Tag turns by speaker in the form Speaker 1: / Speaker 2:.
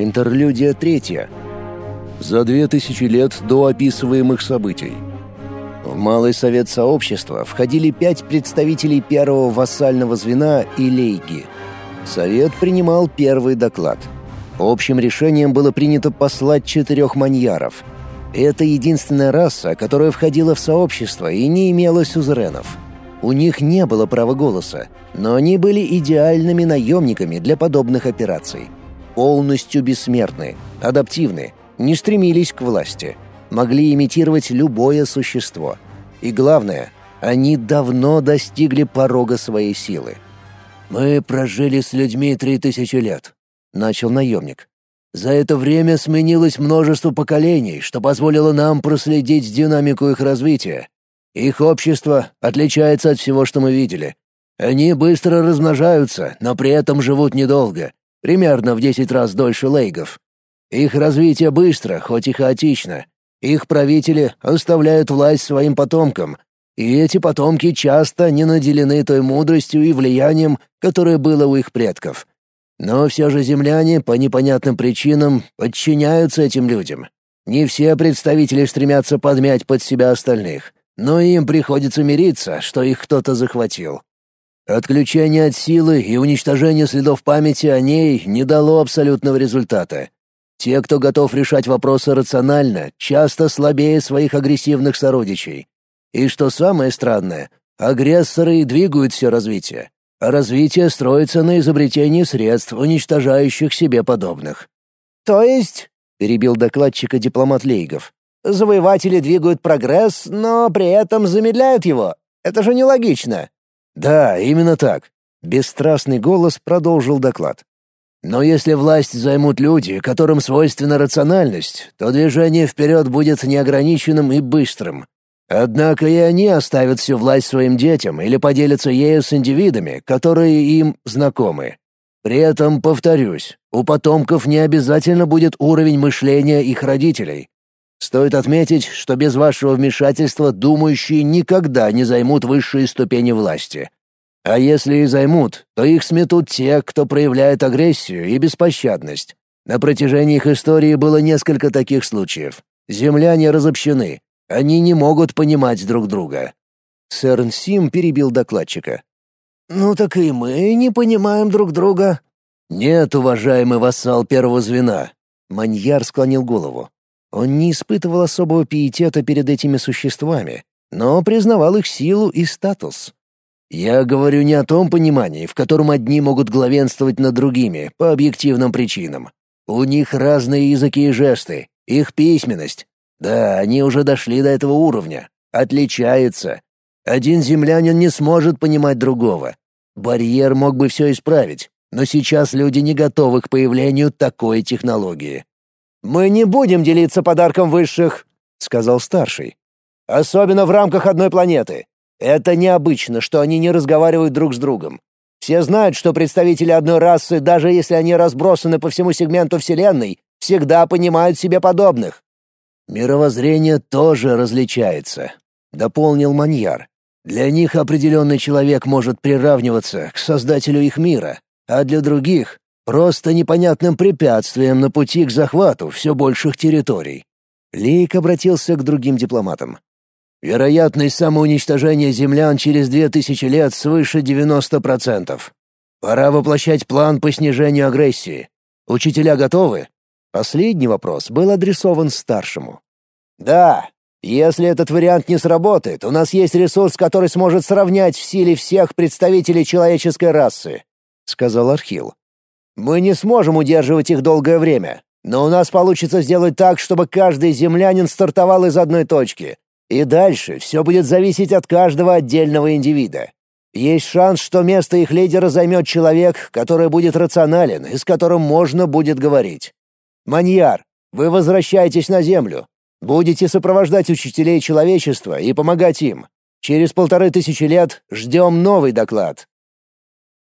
Speaker 1: Интерлюдия третья. За две тысячи лет до описываемых событий. В Малый Совет Сообщества входили пять представителей первого вассального звена и лейги. Совет принимал первый доклад. Общим решением было принято послать четырех маньяров. Это единственная раса, которая входила в сообщество и не имела сюзеренов. У них не было права голоса, но они были идеальными наемниками для подобных операций полностью бессмертны, адаптивны, не стремились к власти, могли имитировать любое существо. И главное, они давно достигли порога своей силы. «Мы прожили с людьми три тысячи лет», — начал наемник. «За это время сменилось множество поколений, что позволило нам проследить динамику их развития. Их общество отличается от всего, что мы видели. Они быстро размножаются, но при этом живут недолго, примерно в 10 раз дольше лейгов. Их развитие быстро, хоть и хаотично. Их правители оставляют власть своим потомкам, и эти потомки часто не наделены той мудростью и влиянием, которое было у их предков. Но все же земляне по непонятным причинам подчиняются этим людям. Не все представители стремятся подмять под себя остальных, но им приходится мириться, что их кто-то захватил. Отключение от силы и уничтожение следов памяти о ней не дало абсолютного результата. Те, кто готов решать вопросы рационально, часто слабее своих агрессивных сородичей. И что самое странное, агрессоры и двигают все развитие, а развитие строится на изобретении средств, уничтожающих себе подобных.
Speaker 2: «То есть», — перебил докладчика дипломат Лейгов, «завоеватели двигают прогресс, но при этом замедляют его. Это же нелогично».
Speaker 1: «Да, именно так», — бесстрастный голос продолжил доклад. «Но если власть займут люди, которым свойственна рациональность, то движение вперед будет неограниченным и быстрым. Однако и они оставят всю власть своим детям или поделятся ею с индивидами, которые им знакомы. При этом, повторюсь, у потомков не обязательно будет уровень мышления их родителей. Стоит отметить, что без вашего вмешательства думающие никогда не займут высшие ступени власти. А если и займут, то их сметут те, кто проявляет агрессию и беспощадность. На протяжении их истории было несколько таких случаев. Земляне разобщены. Они не могут понимать друг друга. Сэр Сим перебил докладчика.
Speaker 2: «Ну так и мы не понимаем друг друга».
Speaker 1: «Нет, уважаемый вассал первого звена». Маньяр склонил голову. Он не испытывал особого пиетета перед этими существами, но признавал их силу и статус. Я говорю не о том понимании, в котором одни могут главенствовать над другими по объективным причинам. У них разные языки и жесты, их письменность. Да, они уже дошли до этого уровня. Отличаются. Один землянин не сможет понимать другого. Барьер мог бы все исправить, но сейчас люди не готовы к появлению такой технологии.
Speaker 2: «Мы не будем делиться подарком высших», — сказал старший. «Особенно в рамках одной планеты. Это необычно, что они не разговаривают друг с другом. Все знают, что представители одной расы, даже если они разбросаны по всему сегменту Вселенной, всегда понимают себе подобных».
Speaker 1: «Мировоззрение тоже различается», — дополнил Маньяр. «Для них определенный человек может приравниваться к создателю их мира, а для других Просто непонятным препятствием на пути к захвату все больших территорий. Лейк обратился к другим дипломатам. Вероятность самоуничтожения землян через две тысячи лет свыше 90%. Пора воплощать план по снижению агрессии. Учителя готовы? Последний вопрос был адресован старшему.
Speaker 2: Да, если этот вариант не сработает, у нас есть ресурс, который сможет сравнять в силе всех представителей человеческой расы, сказал Архил. Мы не сможем удерживать их долгое время, но у нас получится сделать так, чтобы каждый землянин стартовал из одной точки. И дальше все будет зависеть от каждого отдельного индивида. Есть шанс, что место их лидера займет человек, который будет рационален и с которым можно будет говорить. Маньяр, вы возвращаетесь на Землю. Будете сопровождать учителей человечества и помогать им. Через полторы тысячи лет ждем новый доклад.